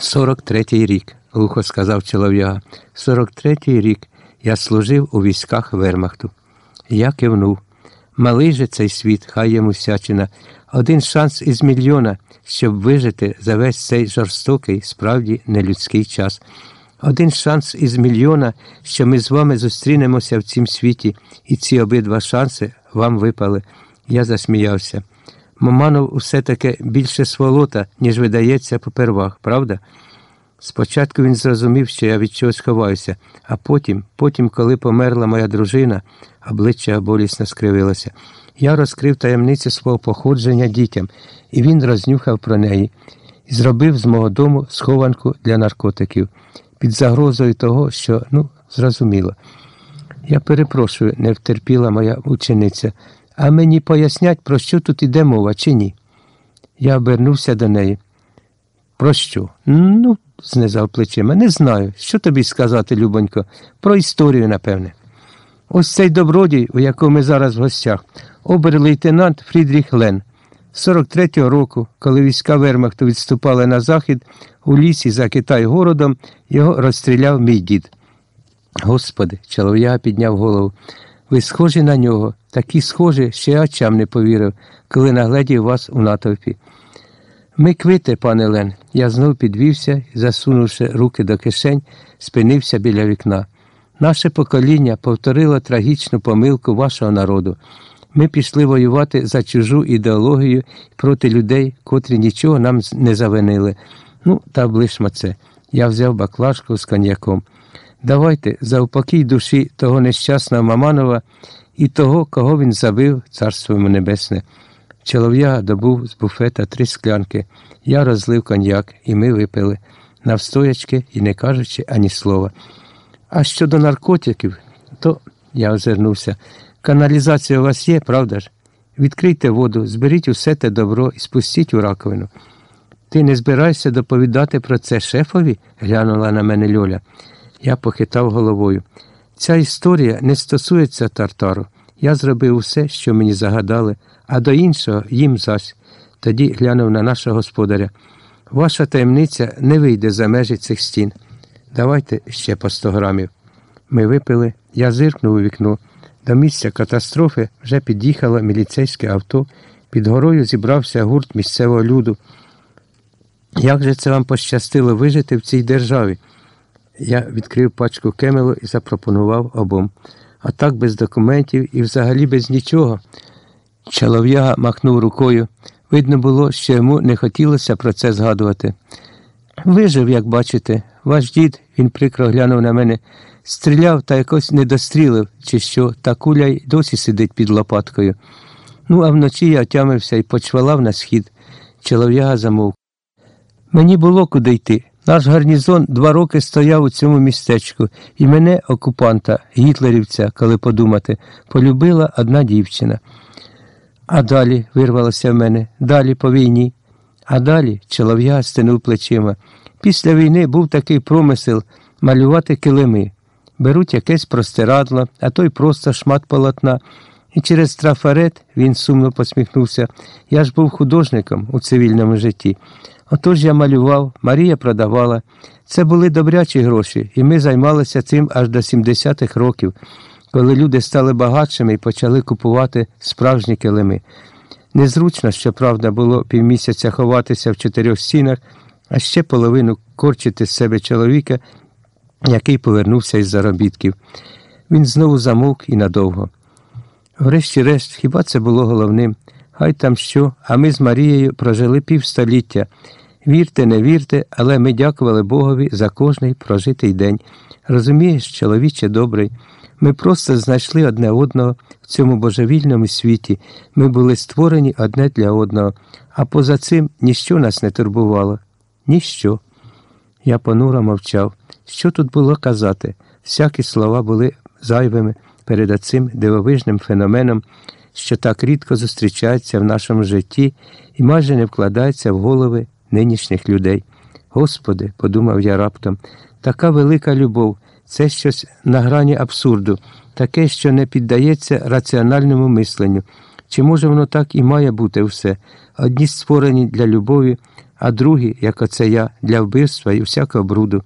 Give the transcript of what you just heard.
Сорок третій рік, глухо сказав чолов'яга. Сорок третій рік я служив у військах Вермахту. Я кивнув. Малий же цей світ, хай йому всячина, один шанс із мільйона, щоб вижити за весь цей жорстокий, справді нелюдський час. Один шанс із мільйона, що ми з вами зустрінемося в цім світі, і ці обидва шанси вам випали. Я засміявся. Маманов усе таки більше сволота, ніж видається попервах, правда? Спочатку він зрозумів, що я від чогось ховаюся, а потім, потім, коли померла моя дружина, обличчя болісно скривилося. Я розкрив таємницю свого походження дітям, і він рознюхав про неї і зробив з мого дому схованку для наркотиків під загрозою того, що, ну, зрозуміло. Я перепрошую, не втерпіла моя учениця, а мені пояснять, про що тут іде мова, чи ні? Я обернувся до неї. Про що? Ну, знизав плечима. Не знаю. Що тобі сказати, Любонько? Про історію, напевне. Ось цей добродій, у якому ми зараз в гостях, обер-лейтенант Фрідріх Лен. 43-го року, коли війська Вермахту відступали на захід, у лісі за Китай-городом його розстріляв мій дід. Господи, чолов'яга підняв голову. Ви схожі на нього, такі схожі, я очам не повірив, коли нагледів вас у натовпі. Ми квити, пане Лен. Я знов підвівся і, засунувши руки до кишень, спинився біля вікна. Наше покоління повторило трагічну помилку вашого народу. Ми пішли воювати за чужу ідеологію проти людей, котрі нічого нам не завинили. Ну, та блишма це. Я взяв баклажку з коньяком. Давайте за упокій душі того нещасного Маманова і того, кого він забив, царство йому небесне. Чолов'яга добув з буфета три склянки. Я розлив коньяк, і ми випили, навстоячки і не кажучи ані слова. А щодо наркотиків, то я озирнувся. Каналізація у вас є, правда ж? Відкрийте воду, зберіть усе те добро і спустіть у раковину. Ти не збираєшся доповідати про це шефові? глянула на мене Льоля. Я похитав головою. Ця історія не стосується тартару. Я зробив усе, що мені загадали, а до іншого їм зась. Тоді глянув на нашого господаря. Ваша таємниця не вийде за межі цих стін. Давайте ще по сто грамів. Ми випили, я зиркнув у вікно. До місця катастрофи вже під'їхало міліцейське авто, під горою зібрався гурт місцевого люду. Як же це вам пощастило вижити в цій державі? Я відкрив пачку кемелу і запропонував обом. А так без документів і взагалі без нічого. Чолов'яга махнув рукою. Видно було, що йому не хотілося про це згадувати. Вижив, як бачите, ваш дід, він прикро глянув на мене, стріляв та якось не дострілив, чи що, та куля й досі сидить під лопаткою. Ну, а вночі я отямився і почвалав на схід. Чолов'яга замовк. Мені було куди йти. Наш гарнізон два роки стояв у цьому містечку, і мене, окупанта, гітлерівця, коли подумати, полюбила одна дівчина. А далі вирвалося в мене, далі по війні. А далі чолов'я стинув плечима. Після війни був такий промисел малювати килими. Беруть якесь простирадло, а то й просто шмат полотна. І через трафарет він сумно посміхнувся. Я ж був художником у цивільному житті. Отож я малював, Марія продавала. Це були добрячі гроші, і ми займалися цим аж до 70-х років, коли люди стали багатшими і почали купувати справжні килими. Незручно, щоправда, було півмісяця ховатися в чотирьох стінах, а ще половину корчити з себе чоловіка, який повернувся із заробітків. Він знову замовк і надовго. Врешті-решт, хіба це було головним? Хай там що, а ми з Марією прожили півстоліття. Вірте, не вірте, але ми дякували Богові за кожний прожитий день. Розумієш, чоловіче добрий, ми просто знайшли одне одного в цьому божевільному світі. Ми були створені одне для одного, а поза цим ніщо нас не турбувало. Ніщо. Я понуро мовчав. Що тут було казати? Всякі слова були зайвими перед цим дивовижним феноменом, що так рідко зустрічається в нашому житті і майже не вкладається в голови нинішніх людей. Господи, подумав я раптом, така велика любов це щось на грані абсурду, таке, що не піддається раціональному мисленню. Чи може воно так і має бути все? Одні створені для любові, а другі, як оце я, для вбивства і всякого бруду.